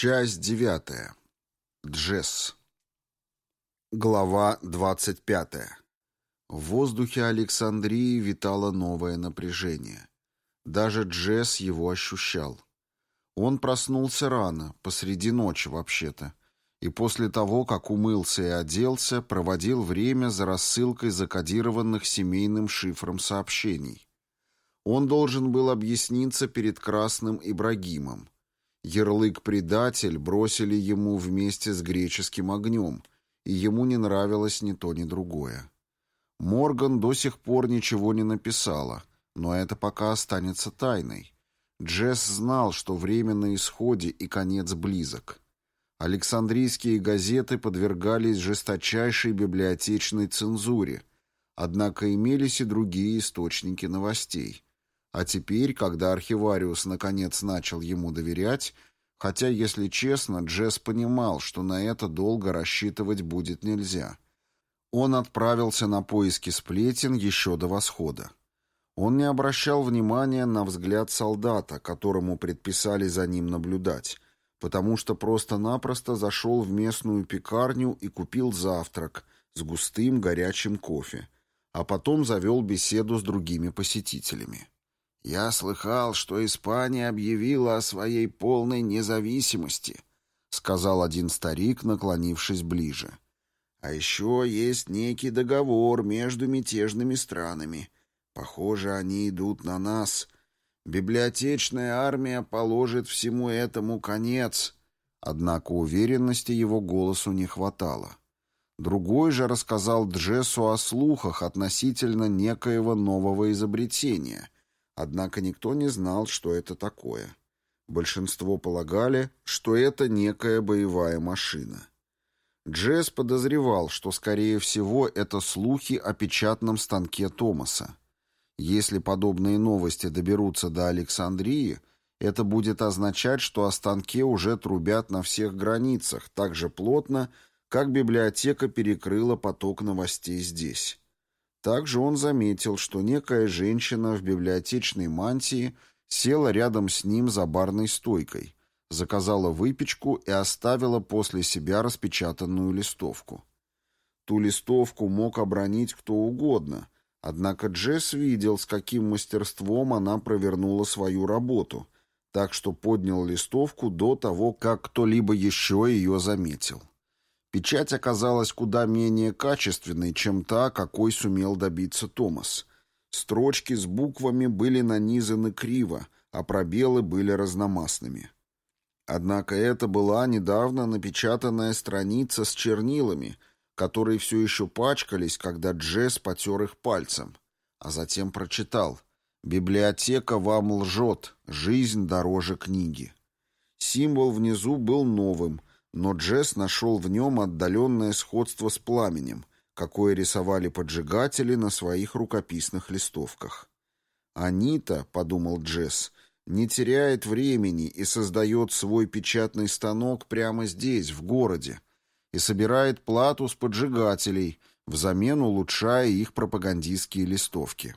Часть девятая. Джесс. Глава двадцать пятая. В воздухе Александрии витало новое напряжение. Даже Джесс его ощущал. Он проснулся рано, посреди ночи вообще-то, и после того, как умылся и оделся, проводил время за рассылкой закодированных семейным шифром сообщений. Он должен был объясниться перед Красным Ибрагимом. Ярлык «предатель» бросили ему вместе с греческим огнем, и ему не нравилось ни то, ни другое. Морган до сих пор ничего не написала, но это пока останется тайной. Джесс знал, что время на исходе и конец близок. Александрийские газеты подвергались жесточайшей библиотечной цензуре, однако имелись и другие источники новостей. А теперь, когда архивариус наконец начал ему доверять, хотя, если честно, Джесс понимал, что на это долго рассчитывать будет нельзя, он отправился на поиски сплетен еще до восхода. Он не обращал внимания на взгляд солдата, которому предписали за ним наблюдать, потому что просто-напросто зашел в местную пекарню и купил завтрак с густым горячим кофе, а потом завел беседу с другими посетителями. «Я слыхал, что Испания объявила о своей полной независимости», сказал один старик, наклонившись ближе. «А еще есть некий договор между мятежными странами. Похоже, они идут на нас. Библиотечная армия положит всему этому конец». Однако уверенности его голосу не хватало. Другой же рассказал Джессу о слухах относительно некоего нового изобретения — Однако никто не знал, что это такое. Большинство полагали, что это некая боевая машина. Джесс подозревал, что, скорее всего, это слухи о печатном станке Томаса. Если подобные новости доберутся до Александрии, это будет означать, что о станке уже трубят на всех границах так же плотно, как библиотека перекрыла поток новостей здесь. Также он заметил, что некая женщина в библиотечной мантии села рядом с ним за барной стойкой, заказала выпечку и оставила после себя распечатанную листовку. Ту листовку мог обронить кто угодно, однако Джесс видел, с каким мастерством она провернула свою работу, так что поднял листовку до того, как кто-либо еще ее заметил. Печать оказалась куда менее качественной, чем та, какой сумел добиться Томас. Строчки с буквами были нанизаны криво, а пробелы были разномастными. Однако это была недавно напечатанная страница с чернилами, которые все еще пачкались, когда Джесс потер их пальцем, а затем прочитал «Библиотека вам лжет, жизнь дороже книги». Символ внизу был новым — но Джесс нашел в нем отдаленное сходство с пламенем, какое рисовали поджигатели на своих рукописных листовках. «Они-то», — подумал Джесс, — «не теряет времени и создает свой печатный станок прямо здесь, в городе, и собирает плату с поджигателей, взамен улучшая их пропагандистские листовки».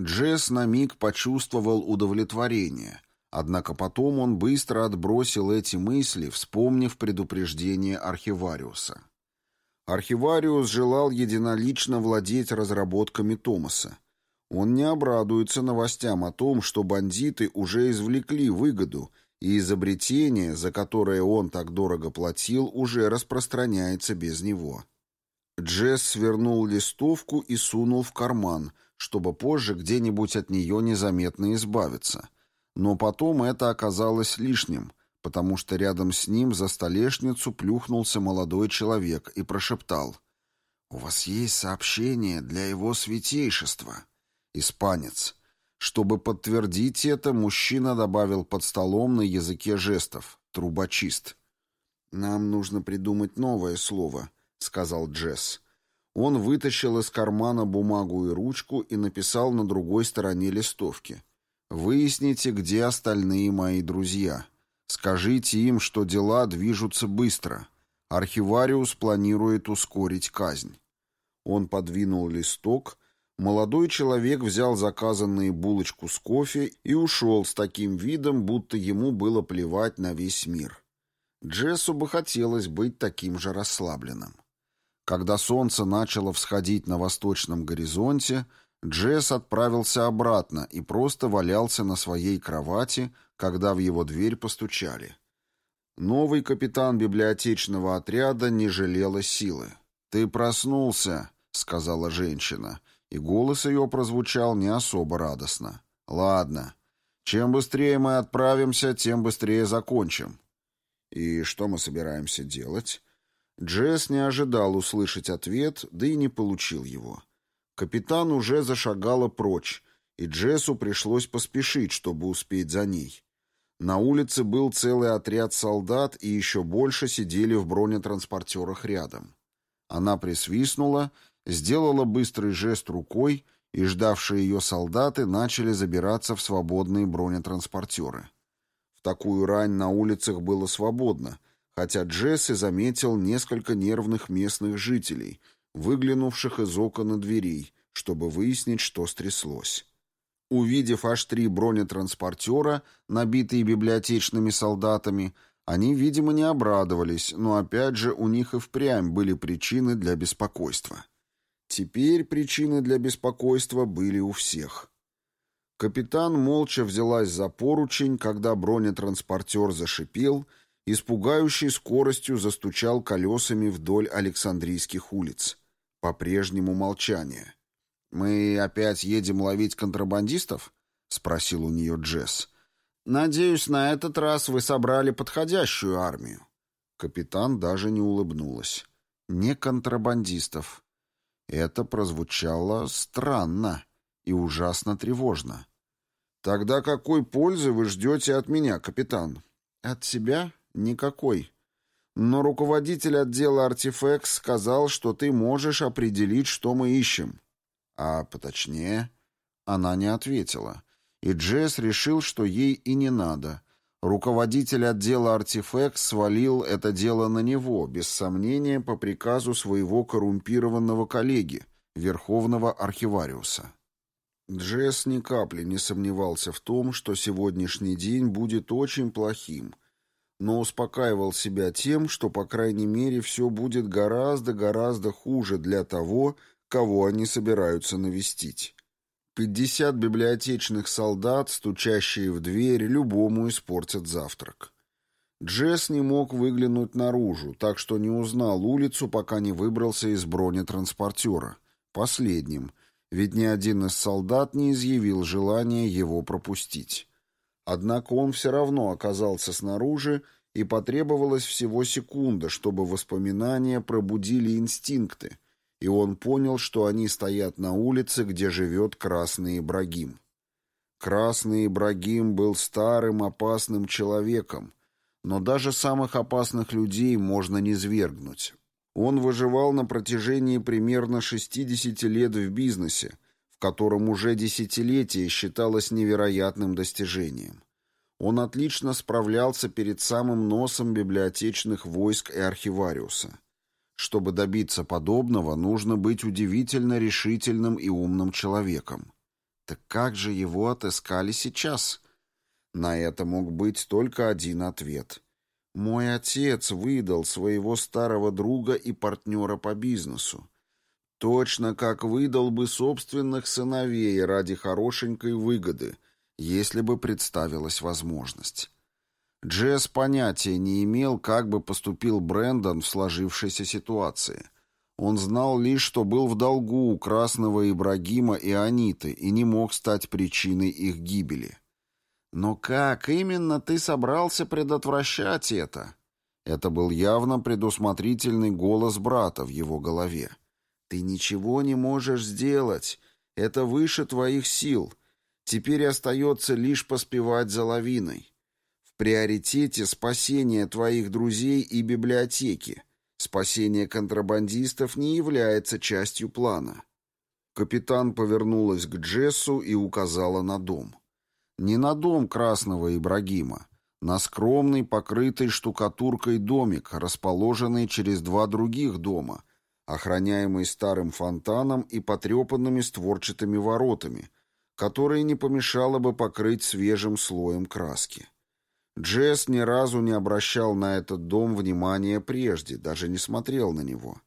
Джесс на миг почувствовал удовлетворение — Однако потом он быстро отбросил эти мысли, вспомнив предупреждение архивариуса. Архивариус желал единолично владеть разработками Томаса. Он не обрадуется новостям о том, что бандиты уже извлекли выгоду, и изобретение, за которое он так дорого платил, уже распространяется без него. Джесс свернул листовку и сунул в карман, чтобы позже где-нибудь от нее незаметно избавиться — но потом это оказалось лишним, потому что рядом с ним за столешницу плюхнулся молодой человек и прошептал. «У вас есть сообщение для его святейшества?» «Испанец». Чтобы подтвердить это, мужчина добавил под столом на языке жестов «трубочист». «Нам нужно придумать новое слово», — сказал Джесс. Он вытащил из кармана бумагу и ручку и написал на другой стороне листовки — Выясните, где остальные мои друзья. Скажите им, что дела движутся быстро. Архивариус планирует ускорить казнь. Он подвинул листок. Молодой человек взял заказанные булочку с кофе и ушел с таким видом, будто ему было плевать на весь мир. Джессу бы хотелось быть таким же расслабленным. Когда солнце начало всходить на восточном горизонте, Джесс отправился обратно и просто валялся на своей кровати, когда в его дверь постучали. Новый капитан библиотечного отряда не жалела силы. «Ты проснулся», — сказала женщина, и голос ее прозвучал не особо радостно. «Ладно. Чем быстрее мы отправимся, тем быстрее закончим». «И что мы собираемся делать?» Джесс не ожидал услышать ответ, да и не получил его. Капитан уже зашагала прочь, и Джессу пришлось поспешить, чтобы успеть за ней. На улице был целый отряд солдат, и еще больше сидели в бронетранспортерах рядом. Она присвистнула, сделала быстрый жест рукой, и ждавшие ее солдаты начали забираться в свободные бронетранспортеры. В такую рань на улицах было свободно, хотя Джесси заметил несколько нервных местных жителей, выглянувших из окон и дверей, чтобы выяснить, что стряслось. Увидев аж три бронетранспортера, набитые библиотечными солдатами, они, видимо, не обрадовались, но опять же у них и впрямь были причины для беспокойства. Теперь причины для беспокойства были у всех. Капитан молча взялась за поручень, когда бронетранспортер зашипел и с пугающей скоростью застучал колесами вдоль Александрийских улиц. По-прежнему молчание. «Мы опять едем ловить контрабандистов?» — спросил у нее Джесс. «Надеюсь, на этот раз вы собрали подходящую армию». Капитан даже не улыбнулась. «Не контрабандистов. Это прозвучало странно и ужасно тревожно. «Тогда какой пользы вы ждете от меня, капитан?» «От себя? Никакой. Но руководитель отдела «Артефекс» сказал, что ты можешь определить, что мы ищем». «А поточнее?» Она не ответила. И Джесс решил, что ей и не надо. Руководитель отдела «Артефект» свалил это дело на него, без сомнения, по приказу своего коррумпированного коллеги, Верховного Архивариуса. Джесс ни капли не сомневался в том, что сегодняшний день будет очень плохим, но успокаивал себя тем, что, по крайней мере, все будет гораздо-гораздо хуже для того, кого они собираются навестить. Пятьдесят библиотечных солдат, стучащие в дверь, любому испортят завтрак. Джесс не мог выглянуть наружу, так что не узнал улицу, пока не выбрался из бронетранспортера. Последним, ведь ни один из солдат не изъявил желания его пропустить. Однако он все равно оказался снаружи, и потребовалось всего секунда, чтобы воспоминания пробудили инстинкты, и он понял, что они стоят на улице, где живет Красный Ибрагим. Красный Ибрагим был старым опасным человеком, но даже самых опасных людей можно не свергнуть. Он выживал на протяжении примерно 60 лет в бизнесе, в котором уже десятилетие считалось невероятным достижением. Он отлично справлялся перед самым носом библиотечных войск и архивариуса. Чтобы добиться подобного, нужно быть удивительно решительным и умным человеком. Так как же его отыскали сейчас? На это мог быть только один ответ. Мой отец выдал своего старого друга и партнера по бизнесу. Точно как выдал бы собственных сыновей ради хорошенькой выгоды, если бы представилась возможность. Джесс понятия не имел, как бы поступил Брэндон в сложившейся ситуации. Он знал лишь, что был в долгу у Красного Ибрагима и Аниты и не мог стать причиной их гибели. «Но как именно ты собрался предотвращать это?» Это был явно предусмотрительный голос брата в его голове. «Ты ничего не можешь сделать. Это выше твоих сил. Теперь остается лишь поспевать за лавиной приоритете спасение твоих друзей и библиотеки. Спасение контрабандистов не является частью плана. Капитан повернулась к Джессу и указала на дом. Не на дом Красного Ибрагима, на скромный, покрытый штукатуркой домик, расположенный через два других дома, охраняемый старым фонтаном и потрепанными створчатыми воротами, которые не помешало бы покрыть свежим слоем краски. Джесс ни разу не обращал на этот дом внимания прежде, даже не смотрел на него.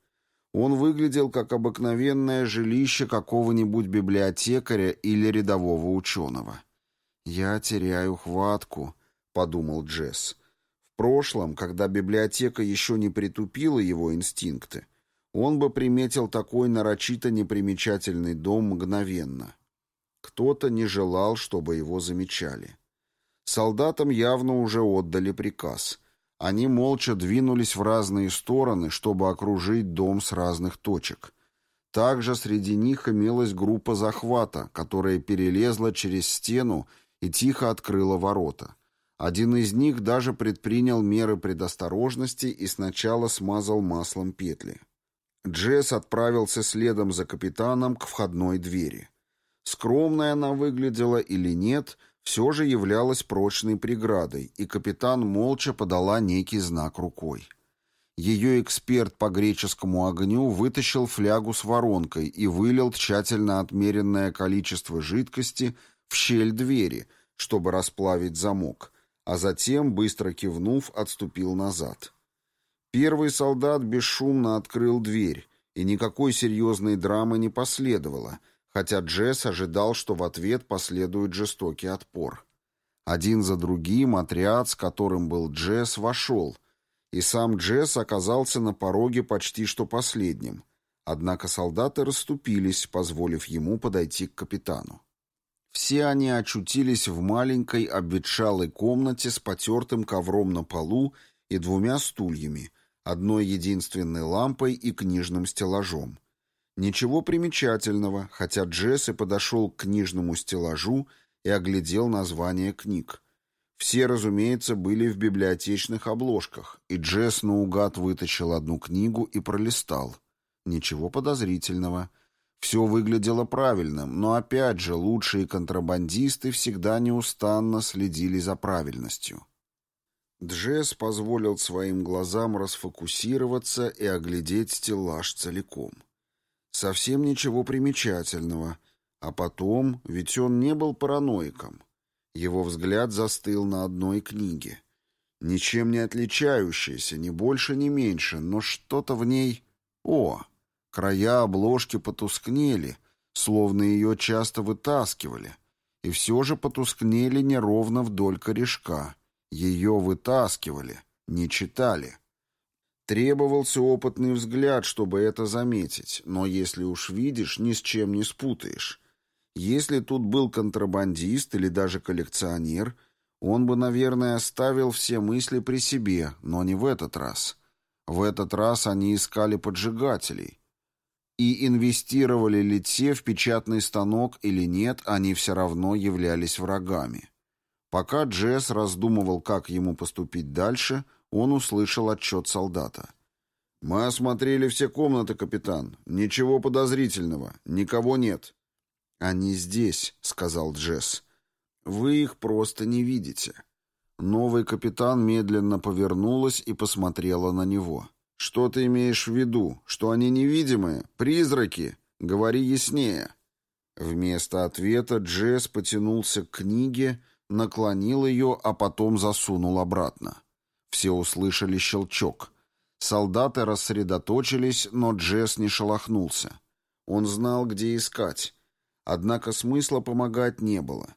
Он выглядел как обыкновенное жилище какого-нибудь библиотекаря или рядового ученого. «Я теряю хватку», — подумал Джесс. В прошлом, когда библиотека еще не притупила его инстинкты, он бы приметил такой нарочито непримечательный дом мгновенно. Кто-то не желал, чтобы его замечали. Солдатам явно уже отдали приказ. Они молча двинулись в разные стороны, чтобы окружить дом с разных точек. Также среди них имелась группа захвата, которая перелезла через стену и тихо открыла ворота. Один из них даже предпринял меры предосторожности и сначала смазал маслом петли. Джесс отправился следом за капитаном к входной двери. Скромная она выглядела или нет, все же являлась прочной преградой, и капитан молча подала некий знак рукой. Ее эксперт по греческому огню вытащил флягу с воронкой и вылил тщательно отмеренное количество жидкости в щель двери, чтобы расплавить замок, а затем, быстро кивнув, отступил назад. Первый солдат бесшумно открыл дверь, и никакой серьезной драмы не последовало — хотя Джесс ожидал, что в ответ последует жестокий отпор. Один за другим отряд, с которым был Джесс, вошел, и сам Джесс оказался на пороге почти что последним. Однако солдаты расступились, позволив ему подойти к капитану. Все они очутились в маленькой обветшалой комнате с потертым ковром на полу и двумя стульями, одной единственной лампой и книжным стеллажом. Ничего примечательного, хотя Джесс и подошел к книжному стеллажу и оглядел название книг. Все, разумеется, были в библиотечных обложках, и Джесс наугад вытащил одну книгу и пролистал. Ничего подозрительного. Все выглядело правильным, но опять же лучшие контрабандисты всегда неустанно следили за правильностью. Джесс позволил своим глазам расфокусироваться и оглядеть стеллаж целиком. Совсем ничего примечательного. А потом, ведь он не был параноиком. Его взгляд застыл на одной книге. Ничем не отличающаяся, ни больше, ни меньше, но что-то в ней... О! Края обложки потускнели, словно ее часто вытаскивали. И все же потускнели неровно вдоль корешка. Ее вытаскивали, не читали. Требовался опытный взгляд, чтобы это заметить, но если уж видишь, ни с чем не спутаешь. Если тут был контрабандист или даже коллекционер, он бы, наверное, оставил все мысли при себе, но не в этот раз. В этот раз они искали поджигателей. И инвестировали ли те в печатный станок или нет, они все равно являлись врагами. Пока Джесс раздумывал, как ему поступить дальше – он услышал отчет солдата. «Мы осмотрели все комнаты, капитан. Ничего подозрительного. Никого нет». «Они здесь», — сказал Джесс. «Вы их просто не видите». Новый капитан медленно повернулась и посмотрела на него. «Что ты имеешь в виду? Что они невидимые? Призраки? Говори яснее». Вместо ответа Джесс потянулся к книге, наклонил ее, а потом засунул обратно. Все услышали щелчок. Солдаты рассредоточились, но Джесс не шелохнулся. Он знал, где искать. Однако смысла помогать не было.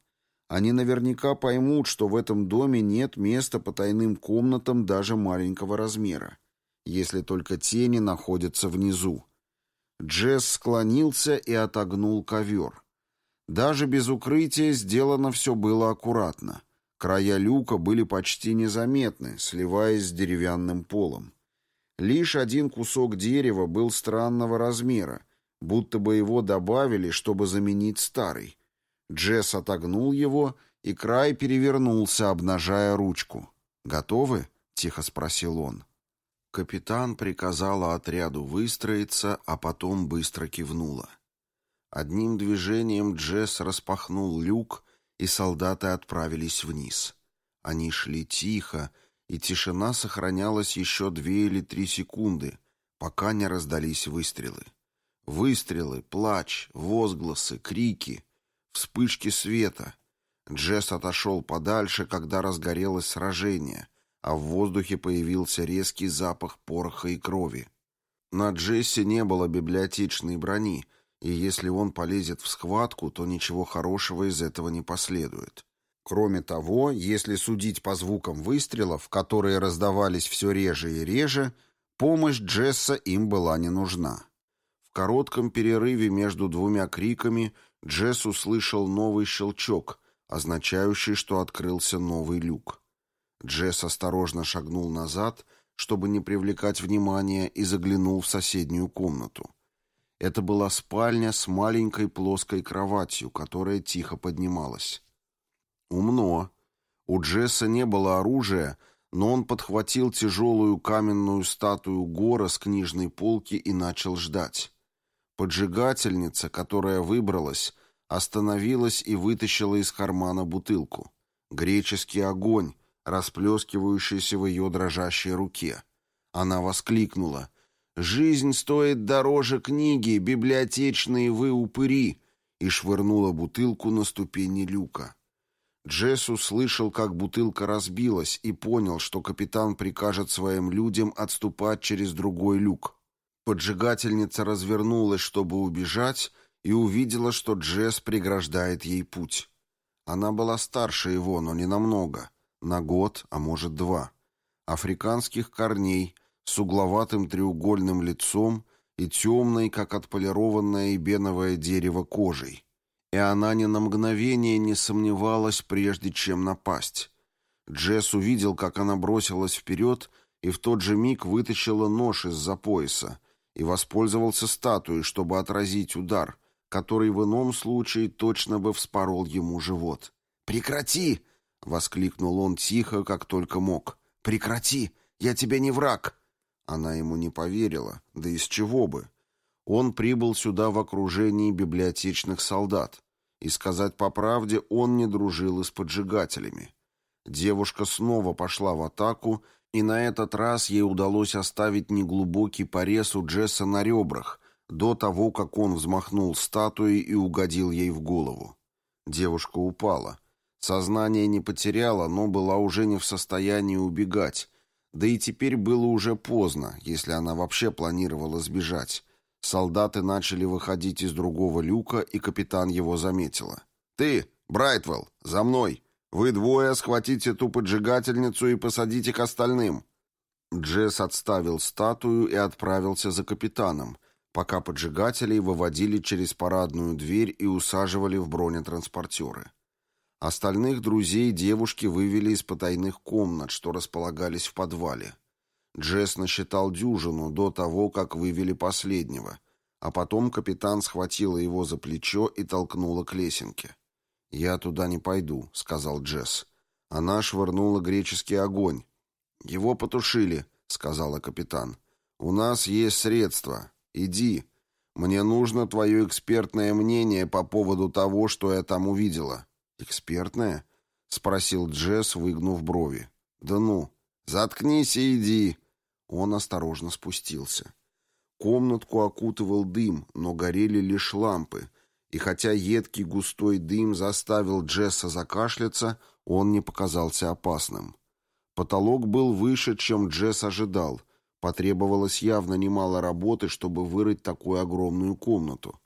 Они наверняка поймут, что в этом доме нет места по тайным комнатам даже маленького размера, если только тени находятся внизу. Джесс склонился и отогнул ковер. Даже без укрытия сделано все было аккуратно. Края люка были почти незаметны, сливаясь с деревянным полом. Лишь один кусок дерева был странного размера, будто бы его добавили, чтобы заменить старый. Джесс отогнул его, и край перевернулся, обнажая ручку. «Готовы?» — тихо спросил он. Капитан приказала отряду выстроиться, а потом быстро кивнула. Одним движением Джесс распахнул люк, и солдаты отправились вниз. Они шли тихо, и тишина сохранялась еще две или три секунды, пока не раздались выстрелы. Выстрелы, плач, возгласы, крики, вспышки света. Джесс отошел подальше, когда разгорелось сражение, а в воздухе появился резкий запах пороха и крови. На Джессе не было библиотечной брони, и если он полезет в схватку, то ничего хорошего из этого не последует. Кроме того, если судить по звукам выстрелов, которые раздавались все реже и реже, помощь Джесса им была не нужна. В коротком перерыве между двумя криками Джесс услышал новый щелчок, означающий, что открылся новый люк. Джесс осторожно шагнул назад, чтобы не привлекать внимания, и заглянул в соседнюю комнату. Это была спальня с маленькой плоской кроватью, которая тихо поднималась. Умно. У Джесса не было оружия, но он подхватил тяжелую каменную статую Гора с книжной полки и начал ждать. Поджигательница, которая выбралась, остановилась и вытащила из кармана бутылку. Греческий огонь, расплескивающийся в ее дрожащей руке. Она воскликнула. «Жизнь стоит дороже книги, библиотечные вы упыри!» и швырнула бутылку на ступени люка. Джесс услышал, как бутылка разбилась, и понял, что капитан прикажет своим людям отступать через другой люк. Поджигательница развернулась, чтобы убежать, и увидела, что Джесс преграждает ей путь. Она была старше его, но не намного, на год, а может два. Африканских корней, с угловатым треугольным лицом и темной, как отполированное эбеновое дерево, кожей и она ни на мгновение не сомневалась, прежде чем напасть. Джесс увидел, как она бросилась вперед и в тот же миг вытащила нож из-за пояса и воспользовался статуей, чтобы отразить удар, который в ином случае точно бы вспорол ему живот. «Прекрати!» — воскликнул он тихо, как только мог. «Прекрати! Я тебе не враг!» Она ему не поверила, да из чего бы. Он прибыл сюда в окружении библиотечных солдат, и, сказать по правде, он не дружил и с поджигателями. Девушка снова пошла в атаку, и на этот раз ей удалось оставить неглубокий порез у Джесса на ребрах, до того, как он взмахнул статуей и угодил ей в голову. Девушка упала. Сознание не потеряла, но была уже не в состоянии убегать. Да и теперь было уже поздно, если она вообще планировала сбежать. Солдаты начали выходить из другого люка, и капитан его заметила. «Ты, Брайтвелл, за мной! Вы двое схватите ту поджигательницу и посадите к остальным!» Джесс отставил статую и отправился за капитаном, пока поджигателей выводили через парадную дверь и усаживали в бронетранспортеры. Остальных друзей девушки вывели из потайных комнат, что располагались в подвале. Джесс насчитал дюжину до того, как вывели последнего, а потом капитан схватила его за плечо и толкнула к лесенке. «Я туда не пойду», — сказал Джесс. Она швырнула греческий огонь. «Его потушили», — сказала капитан. «У нас есть средства. Иди. Мне нужно твое экспертное мнение по поводу того, что я там увидела». «Экспертное?» — спросил Джесс, выгнув брови. «Да ну, заткнись и иди», он осторожно спустился. Комнатку окутывал дым, но горели лишь лампы, и хотя едкий густой дым заставил Джесса закашляться, он не показался опасным. Потолок был выше, чем Джесс ожидал. Потребовалось явно немало работы, чтобы вырыть такую огромную комнату.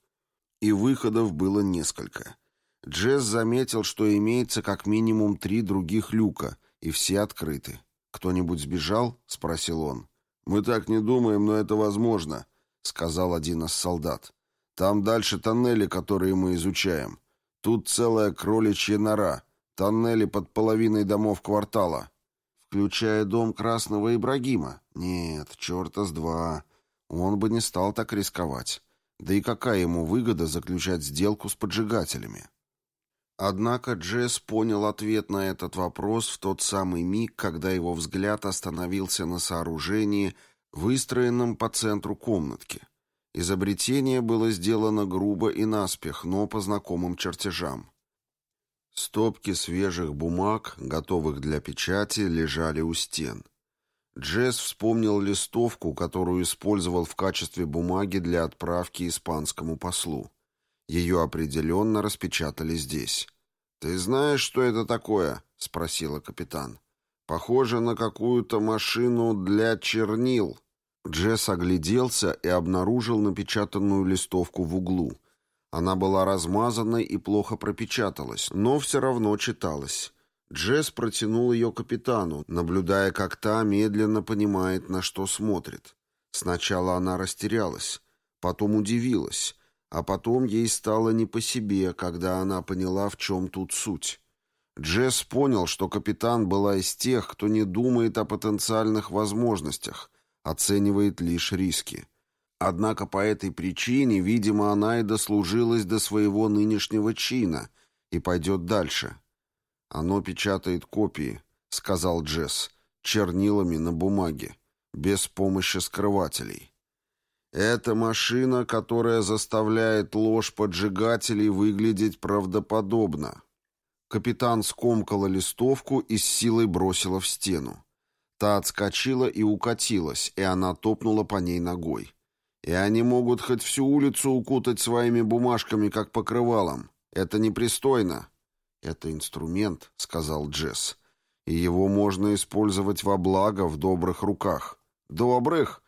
И выходов было несколько. Джесс заметил, что имеется как минимум три других люка, и все открыты. «Кто-нибудь сбежал?» — спросил он. «Мы так не думаем, но это возможно», — сказал один из солдат. «Там дальше тоннели, которые мы изучаем. Тут целая кроличья нора, тоннели под половиной домов квартала». «Включая дом Красного Ибрагима?» «Нет, черта с два. Он бы не стал так рисковать. Да и какая ему выгода заключать сделку с поджигателями?» Однако Джесс понял ответ на этот вопрос в тот самый миг, когда его взгляд остановился на сооружении, выстроенном по центру комнатки. Изобретение было сделано грубо и наспех, но по знакомым чертежам. Стопки свежих бумаг, готовых для печати, лежали у стен. Джесс вспомнил листовку, которую использовал в качестве бумаги для отправки испанскому послу. Ее определенно распечатали здесь. «Ты знаешь, что это такое?» — спросила капитан. «Похоже на какую-то машину для чернил». Джесс огляделся и обнаружил напечатанную листовку в углу. Она была размазанной и плохо пропечаталась, но все равно читалась. Джесс протянул ее капитану, наблюдая, как та медленно понимает, на что смотрит. Сначала она растерялась, потом удивилась, а потом ей стало не по себе, когда она поняла, в чем тут суть. Джесс понял, что капитан была из тех, кто не думает о потенциальных возможностях, оценивает лишь риски. Однако по этой причине, видимо, она и дослужилась до своего нынешнего чина и пойдет дальше. «Оно печатает копии», — сказал Джесс, — «чернилами на бумаге, без помощи скрывателей». Это машина, которая заставляет ложь поджигателей выглядеть правдоподобно. Капитан скомкала листовку и с силой бросила в стену. Та отскочила и укатилась, и она топнула по ней ногой. И они могут хоть всю улицу укутать своими бумажками, как покрывалом. Это непристойно. «Это инструмент», — сказал Джесс. «И его можно использовать во благо в добрых руках». «Добрых?»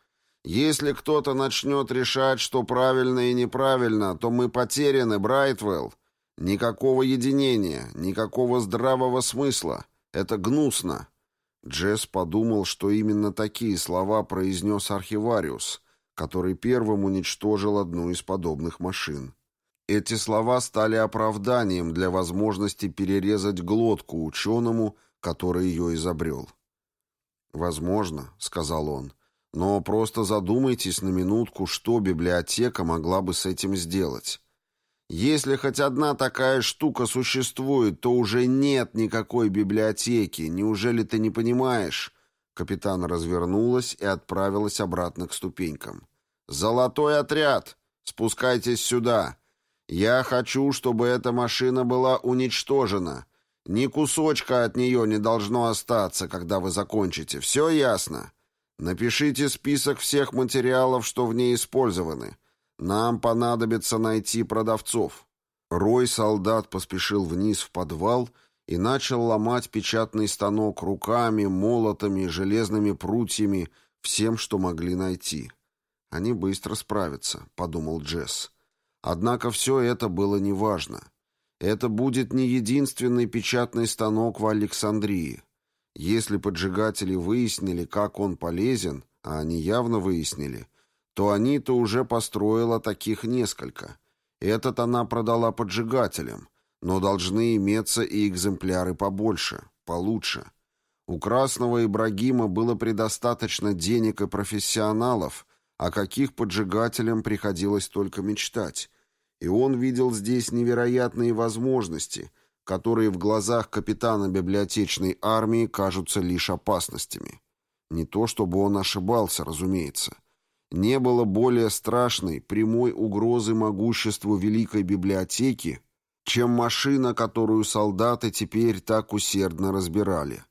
Если кто-то начнет решать, что правильно и неправильно, то мы потеряны, Брайтвелл. Никакого единения, никакого здравого смысла. Это гнусно. Джесс подумал, что именно такие слова произнес архивариус, который первым уничтожил одну из подобных машин. Эти слова стали оправданием для возможности перерезать глотку ученому, который ее изобрел. «Возможно», — сказал он, — но просто задумайтесь на минутку, что библиотека могла бы с этим сделать. Если хоть одна такая штука существует, то уже нет никакой библиотеки. Неужели ты не понимаешь? Капитан развернулась и отправилась обратно к ступенькам. «Золотой отряд! Спускайтесь сюда! Я хочу, чтобы эта машина была уничтожена. Ни кусочка от нее не должно остаться, когда вы закончите. Все ясно?» Напишите список всех материалов, что в ней использованы. Нам понадобится найти продавцов. Рой солдат поспешил вниз в подвал и начал ломать печатный станок руками, молотами, железными прутьями, всем, что могли найти. Они быстро справятся, подумал Джесс. Однако все это было неважно. Это будет не единственный печатный станок в Александрии. Если поджигатели выяснили, как он полезен, а они явно выяснили, то они-то уже построила таких несколько. Этот она продала поджигателям, но должны иметься и экземпляры побольше, получше. У Красного Ибрагима было предостаточно денег и профессионалов, о каких поджигателям приходилось только мечтать. И он видел здесь невероятные возможности – которые в глазах капитана библиотечной армии кажутся лишь опасностями. Не то чтобы он ошибался, разумеется. Не было более страшной, прямой угрозы могуществу Великой Библиотеки, чем машина, которую солдаты теперь так усердно разбирали.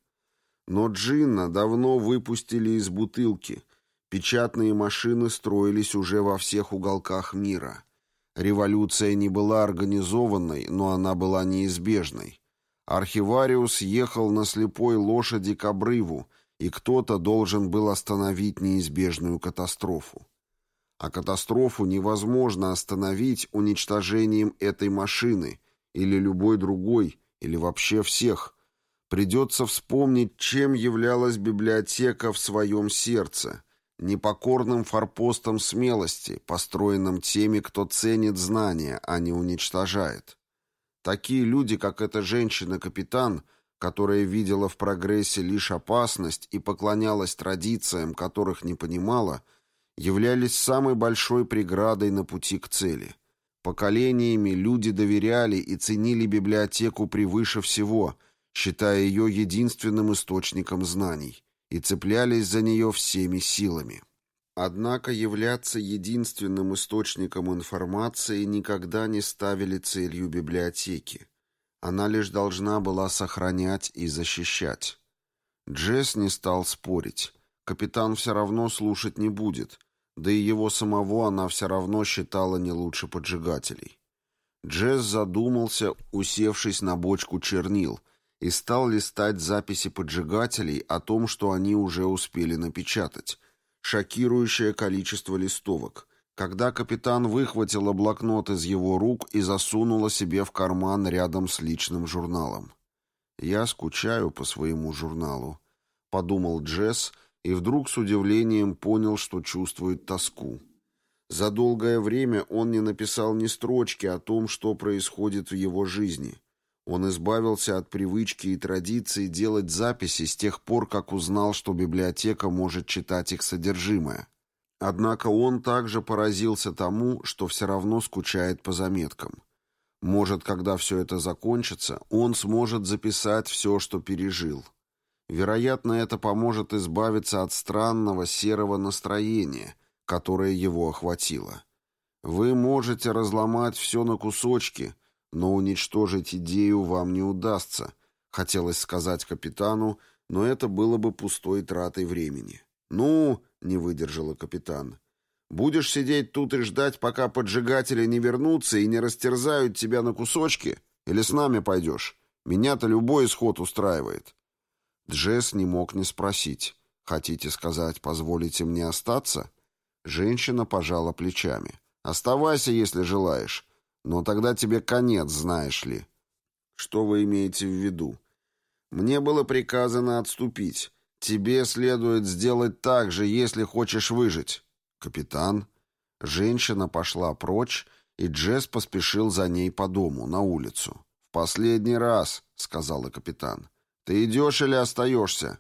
Но джинна давно выпустили из бутылки. Печатные машины строились уже во всех уголках мира. Революция не была организованной, но она была неизбежной. Архивариус ехал на слепой лошади к обрыву, и кто-то должен был остановить неизбежную катастрофу. А катастрофу невозможно остановить уничтожением этой машины или любой другой, или вообще всех. Придется вспомнить, чем являлась библиотека в своем сердце, непокорным форпостом смелости, построенным теми, кто ценит знания, а не уничтожает. Такие люди, как эта женщина-капитан, которая видела в прогрессе лишь опасность и поклонялась традициям, которых не понимала, являлись самой большой преградой на пути к цели. Поколениями люди доверяли и ценили библиотеку превыше всего, считая ее единственным источником знаний и цеплялись за нее всеми силами. Однако являться единственным источником информации никогда не ставили целью библиотеки. Она лишь должна была сохранять и защищать. Джесс не стал спорить. Капитан все равно слушать не будет, да и его самого она все равно считала не лучше поджигателей. Джесс задумался, усевшись на бочку чернил, и стал листать записи поджигателей о том, что они уже успели напечатать. Шокирующее количество листовок. Когда капитан выхватила блокнот из его рук и засунула себе в карман рядом с личным журналом. «Я скучаю по своему журналу», — подумал Джесс, и вдруг с удивлением понял, что чувствует тоску. За долгое время он не написал ни строчки о том, что происходит в его жизни. Он избавился от привычки и традиции делать записи с тех пор, как узнал, что библиотека может читать их содержимое. Однако он также поразился тому, что все равно скучает по заметкам. Может, когда все это закончится, он сможет записать все, что пережил. Вероятно, это поможет избавиться от странного серого настроения – которое его охватило. Вы можете разломать все на кусочки, но уничтожить идею вам не удастся, хотелось сказать капитану, но это было бы пустой тратой времени. «Ну», — не выдержала капитан, — «будешь сидеть тут и ждать, пока поджигатели не вернутся и не растерзают тебя на кусочки? Или с нами пойдешь? Меня-то любой исход устраивает». Джесс не мог не спросить. «Хотите сказать, позволите мне остаться?» Женщина пожала плечами. «Оставайся, если желаешь. Но тогда тебе конец, знаешь ли». «Что вы имеете в виду?» «Мне было приказано отступить. Тебе следует сделать так же, если хочешь выжить». «Капитан?» Женщина пошла прочь, и Джесс поспешил за ней по дому, на улицу. «В последний раз», — сказала капитан. «Ты идешь или остаешься?»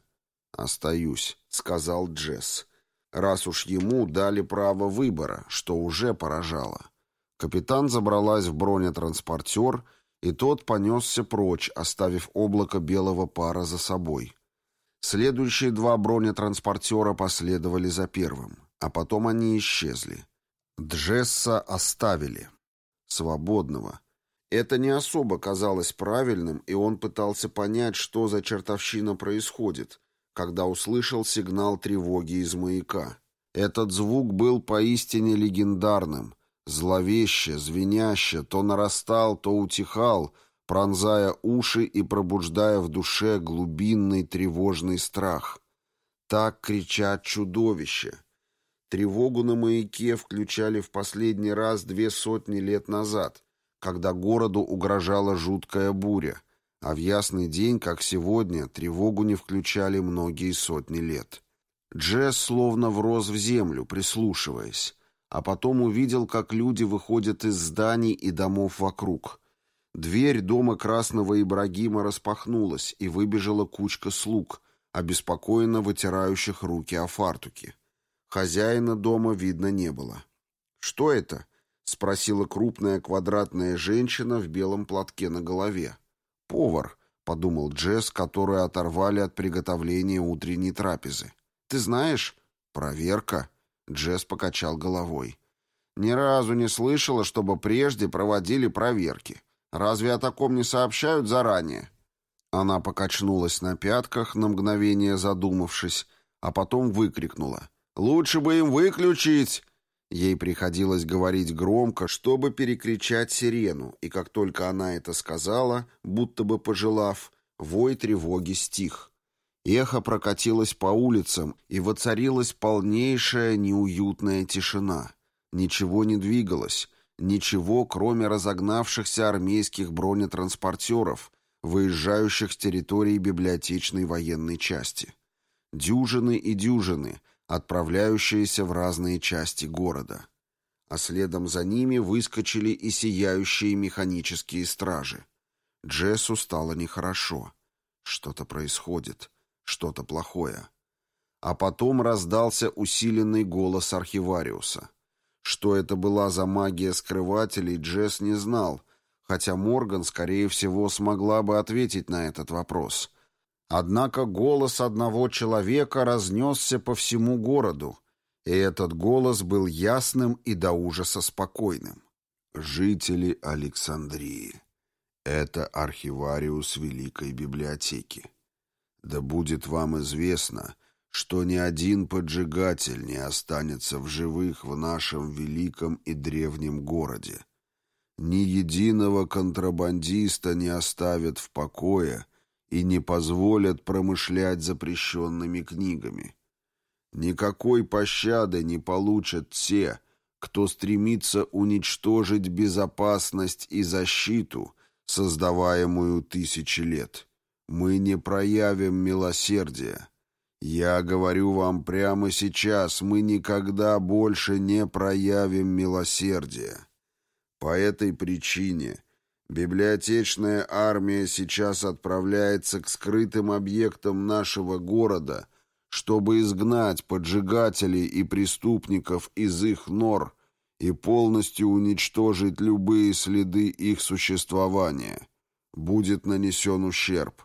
«Остаюсь», — сказал Джесс раз уж ему дали право выбора, что уже поражало. Капитан забралась в бронетранспортер, и тот понесся прочь, оставив облако белого пара за собой. Следующие два бронетранспортера последовали за первым, а потом они исчезли. Джесса оставили. Свободного. Это не особо казалось правильным, и он пытался понять, что за чертовщина происходит, когда услышал сигнал тревоги из маяка. Этот звук был поистине легендарным, зловеще, звеняще, то нарастал, то утихал, пронзая уши и пробуждая в душе глубинный тревожный страх. Так кричат чудовища. Тревогу на маяке включали в последний раз две сотни лет назад, когда городу угрожала жуткая буря, а в ясный день, как сегодня, тревогу не включали многие сотни лет. Джесс словно врос в землю, прислушиваясь, а потом увидел, как люди выходят из зданий и домов вокруг. Дверь дома Красного Ибрагима распахнулась, и выбежала кучка слуг, обеспокоенно вытирающих руки о фартуки. Хозяина дома видно не было. «Что это?» — спросила крупная квадратная женщина в белом платке на голове. «Повар», — подумал Джесс, которую оторвали от приготовления утренней трапезы. «Ты знаешь?» «Проверка», — Джесс покачал головой. «Ни разу не слышала, чтобы прежде проводили проверки. Разве о таком не сообщают заранее?» Она покачнулась на пятках, на мгновение задумавшись, а потом выкрикнула. «Лучше бы им выключить!» Ей приходилось говорить громко, чтобы перекричать сирену, и как только она это сказала, будто бы пожелав, вой тревоги стих. Эхо прокатилось по улицам, и воцарилась полнейшая неуютная тишина. Ничего не двигалось, ничего, кроме разогнавшихся армейских бронетранспортеров, выезжающих с территории библиотечной военной части. Дюжины и дюжины — отправляющиеся в разные части города. А следом за ними выскочили и сияющие механические стражи. Джессу стало нехорошо. Что-то происходит, что-то плохое. А потом раздался усиленный голос архивариуса. Что это была за магия скрывателей, Джесс не знал, хотя Морган, скорее всего, смогла бы ответить на этот вопрос — Однако голос одного человека разнесся по всему городу, и этот голос был ясным и до ужаса спокойным. «Жители Александрии, это архивариус Великой Библиотеки. Да будет вам известно, что ни один поджигатель не останется в живых в нашем великом и древнем городе. ни единого контрабандиста не оставят в покое и не позволят промышлять запрещенными книгами. Никакой пощады не получат те, кто стремится уничтожить безопасность и защиту, создаваемую тысячи лет. Мы не проявим милосердия. Я говорю вам прямо сейчас, мы никогда больше не проявим милосердия. По этой причине библиотечная армия сейчас отправляется к скрытым объектам нашего города, чтобы изгнать поджигателей и преступников из их нор и полностью уничтожить любые следы их существования. Будет нанесен ущерб.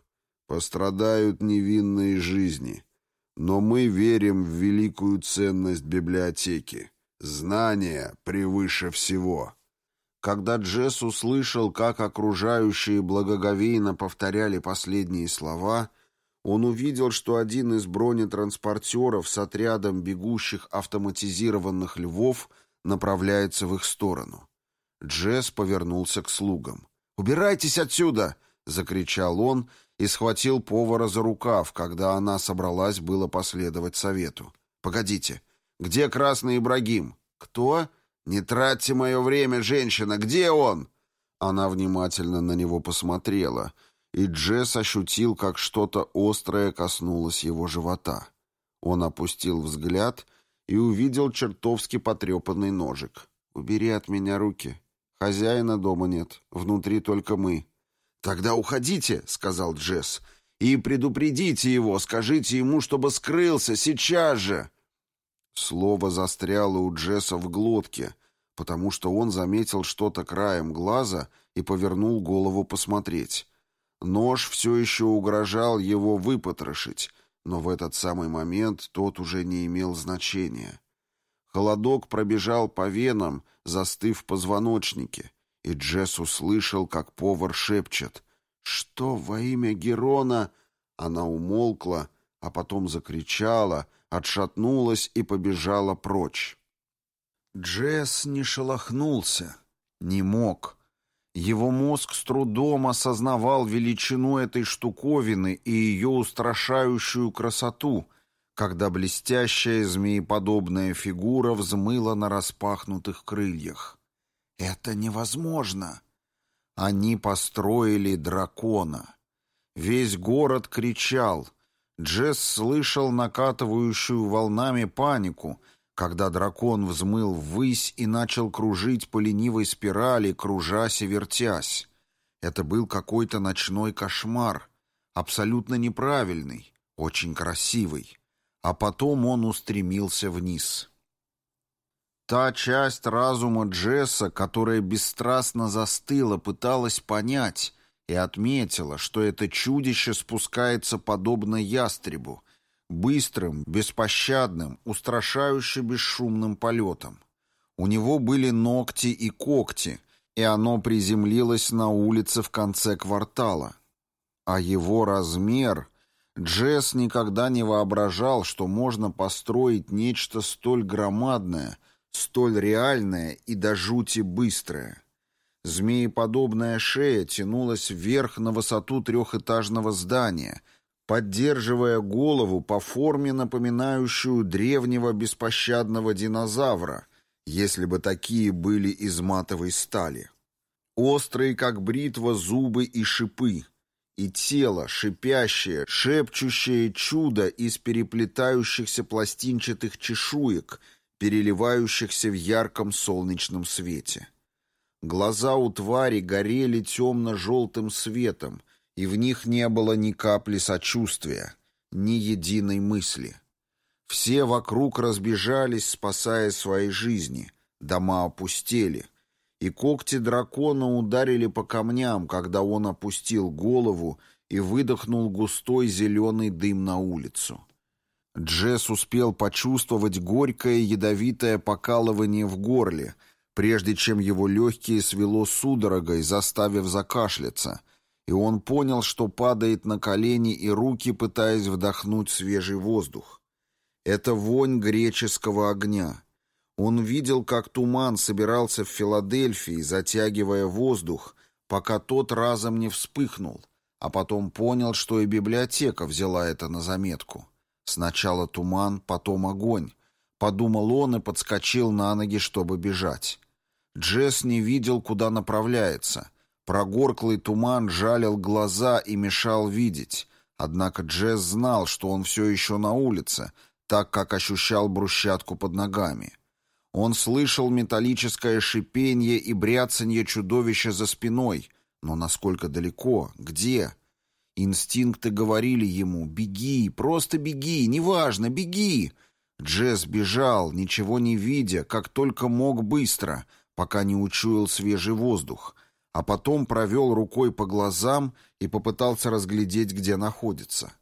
Пострадают невинные жизни. Но мы верим в великую ценность библиотеки. Знание превыше всего. Когда Джесс услышал, как окружающие благоговейно повторяли последние слова, он увидел, что один из бронетранспортеров с отрядом бегущих автоматизированных львов направляется в их сторону. Джесс повернулся к слугам. «Убирайтесь отсюда!» — закричал он и схватил повара за рукав, когда она собралась было последовать совету. «Погодите, где красный Ибрагим?» «Кто?» «Не тратьте мое время, женщина! Где он?» Она внимательно на него посмотрела, и Джесс ощутил, как что-то острое коснулось его живота. Он опустил взгляд и увидел чертовски потрепанный ножик. «Убери от меня руки. Хозяина дома нет, внутри только мы». «Тогда уходите», — сказал Джесс, — «и предупредите его, скажите ему, чтобы скрылся сейчас же». Слово застряло у Джесса в глотке, потому что он заметил что-то краем глаза и повернул голову посмотреть. Нож все еще угрожал его выпотрошить, но в этот самый момент тот уже не имел значения. Холодок пробежал по венам, застыв в позвоночнике, и Джесс услышал, как повар шепчет «Что во имя Герона?» Она умолкла, а потом закричала — отшатнулась и побежала прочь. Джесс не шелохнулся, не мог. Его мозг с трудом осознавал величину этой штуковины и ее устрашающую красоту, когда блестящая змееподобная фигура взмыла на распахнутых крыльях. «Это невозможно!» Они построили дракона. Весь город кричал — Джесс слышал накатывающую волнами панику, когда дракон взмыл ввысь и начал кружить по ленивой спирали, кружась и вертясь. Это был какой-то ночной кошмар, абсолютно неправильный, очень красивый. А потом он устремился вниз. Та часть разума Джесса, которая бесстрастно застыла, пыталась понять, и отметила, что это чудище спускается подобно ястребу, быстрым, беспощадным, устрашающе бесшумным полетом. У него были ногти и когти, и оно приземлилось на улице в конце квартала. А его размер... Джесс никогда не воображал, что можно построить нечто столь громадное, столь реальное и до жути быстрое. Змееподобная шея тянулась вверх на высоту трехэтажного здания, поддерживая голову по форме, напоминающую древнего беспощадного динозавра, если бы такие были из матовой стали. Острые, как бритва, зубы и шипы, и тело, шипящее, шепчущее чудо из переплетающихся пластинчатых чешуек, переливающихся в ярком солнечном свете. Глаза у твари горели темно-желтым светом, и в них не было ни капли сочувствия, ни единой мысли. Все вокруг разбежались, спасая свои жизни, дома опустели, и когти дракона ударили по камням, когда он опустил голову и выдохнул густой зеленый дым на улицу. Джесс успел почувствовать горькое ядовитое покалывание в горле — прежде чем его легкие свело судорогой, заставив закашляться, и он понял, что падает на колени и руки, пытаясь вдохнуть свежий воздух. Это вонь греческого огня. Он видел, как туман собирался в Филадельфии, затягивая воздух, пока тот разом не вспыхнул, а потом понял, что и библиотека взяла это на заметку. Сначала туман, потом огонь. Подумал он и подскочил на ноги, чтобы бежать. Джесс не видел, куда направляется. Прогорклый туман жалил глаза и мешал видеть. Однако Джесс знал, что он все еще на улице, так как ощущал брусчатку под ногами. Он слышал металлическое шипение и бряцанье чудовища за спиной. Но насколько далеко? Где? Инстинкты говорили ему «Беги, просто беги, неважно, беги!» Джесс бежал, ничего не видя, как только мог быстро, пока не учуял свежий воздух, а потом провел рукой по глазам и попытался разглядеть, где находится.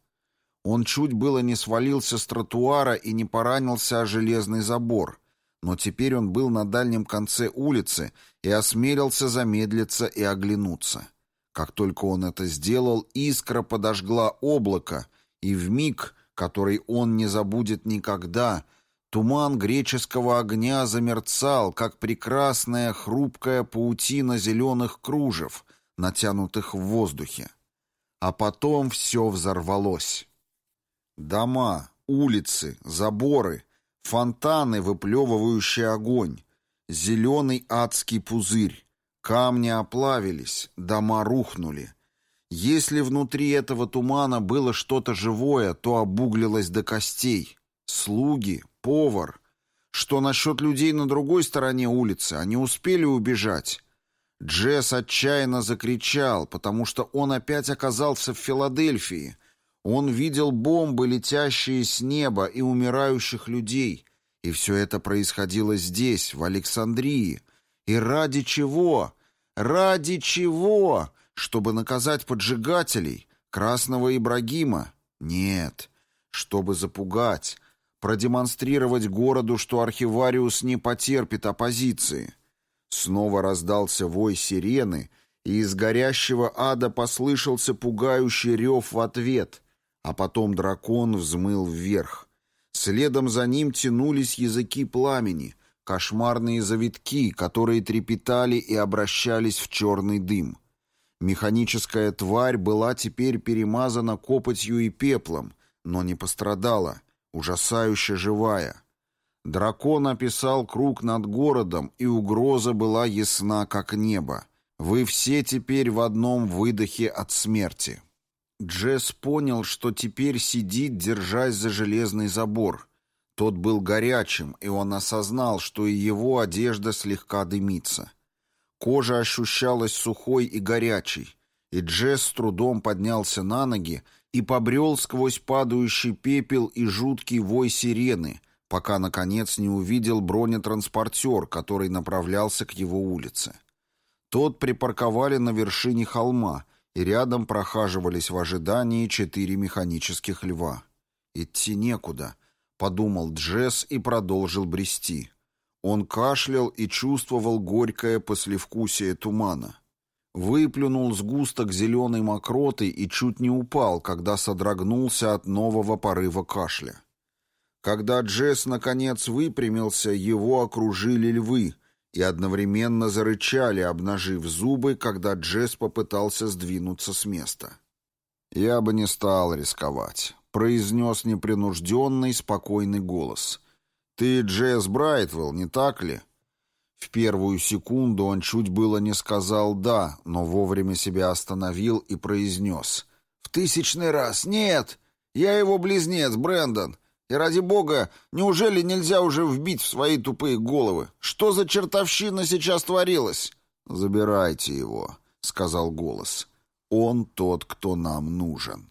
Он чуть было не свалился с тротуара и не поранился о железный забор — но теперь он был на дальнем конце улицы и осмелился замедлиться и оглянуться. Как только он это сделал, искра подожгла облако, и в миг, который он не забудет никогда, туман греческого огня замерцал, как прекрасная хрупкая паутина зеленых кружев, натянутых в воздухе. А потом все взорвалось. Дома, улицы, заборы — Фонтаны, выплевывающие огонь. Зеленый адский пузырь. Камни оплавились, дома рухнули. Если внутри этого тумана было что-то живое, то обуглилось до костей. Слуги, повар. Что насчет людей на другой стороне улицы? Они успели убежать? Джесс отчаянно закричал, потому что он опять оказался в Филадельфии — он видел бомбы, летящие с неба, и умирающих людей. И все это происходило здесь, в Александрии. И ради чего? Ради чего? Чтобы наказать поджигателей? Красного Ибрагима? Нет. Чтобы запугать. Продемонстрировать городу, что архивариус не потерпит оппозиции. Снова раздался вой сирены, и из горящего ада послышался пугающий рев в ответ — а потом дракон взмыл вверх. Следом за ним тянулись языки пламени, кошмарные завитки, которые трепетали и обращались в черный дым. Механическая тварь была теперь перемазана копотью и пеплом, но не пострадала, ужасающе живая. Дракон описал круг над городом, и угроза была ясна, как небо. Вы все теперь в одном выдохе от смерти. Джесс понял, что теперь сидит, держась за железный забор. Тот был горячим, и он осознал, что и его одежда слегка дымится. Кожа ощущалась сухой и горячей, и Джесс с трудом поднялся на ноги и побрел сквозь падающий пепел и жуткий вой сирены, пока, наконец, не увидел бронетранспортер, который направлялся к его улице. Тот припарковали на вершине холма — и рядом прохаживались в ожидании четыре механических льва. «Идти некуда», — подумал Джесс и продолжил брести. Он кашлял и чувствовал горькое послевкусие тумана. Выплюнул сгусток зеленой мокроты и чуть не упал, когда содрогнулся от нового порыва кашля. Когда Джесс наконец выпрямился, его окружили львы — и одновременно зарычали, обнажив зубы, когда Джесс попытался сдвинуться с места. «Я бы не стал рисковать», — произнес непринужденный, спокойный голос. «Ты Джесс Брайтвелл, не так ли?» В первую секунду он чуть было не сказал «да», но вовремя себя остановил и произнес. «В тысячный раз! Нет! Я его близнец, Брэндон! И ради бога, неужели нельзя уже вбить в свои тупые головы? Что за чертовщина сейчас творилась? «Забирайте его», — сказал голос. «Он тот, кто нам нужен».